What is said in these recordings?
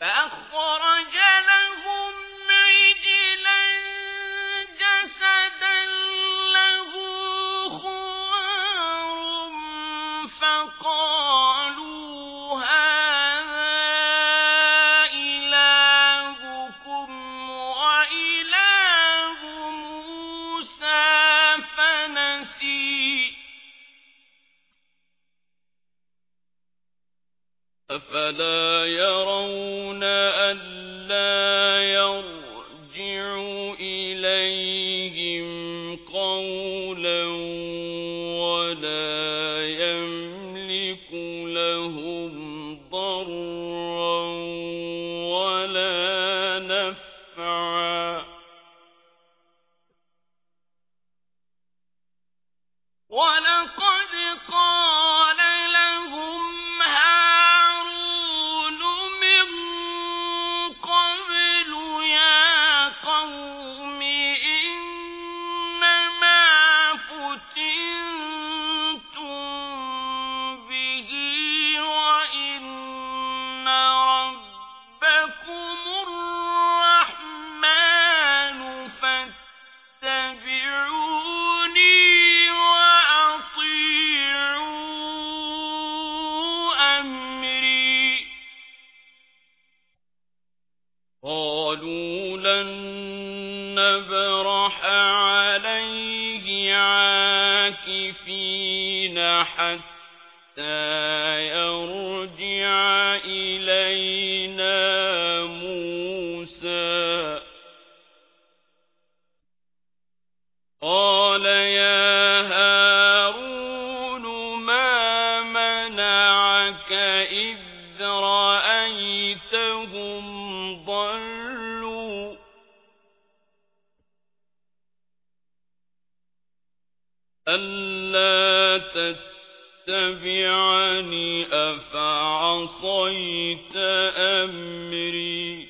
فأخرج لهم عجلا جسدا له خوار فقالوا أفلا يرون ألا يرجع إليهم قولا ولا قالوا لن نبرح عليه عاكفين حتى يرجع إلينا موسى قال ألا تتبعني أفعصيت أمري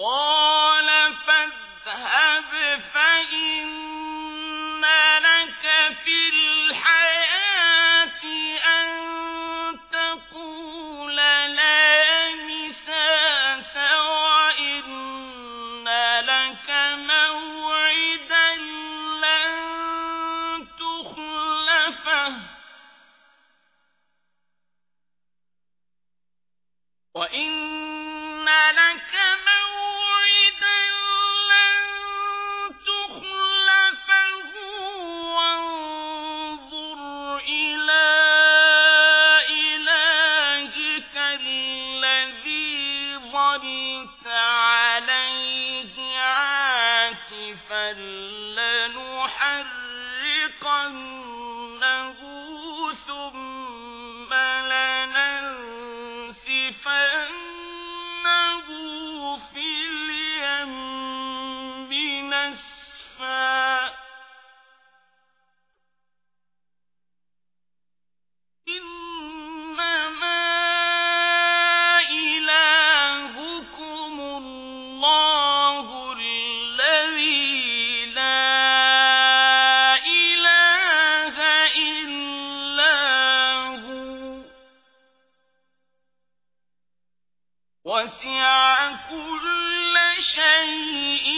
قال فإن لك في الحياة أن تقول وإن لك موعدا لن تخلفه. وإن لننسفنه وسع كل شيء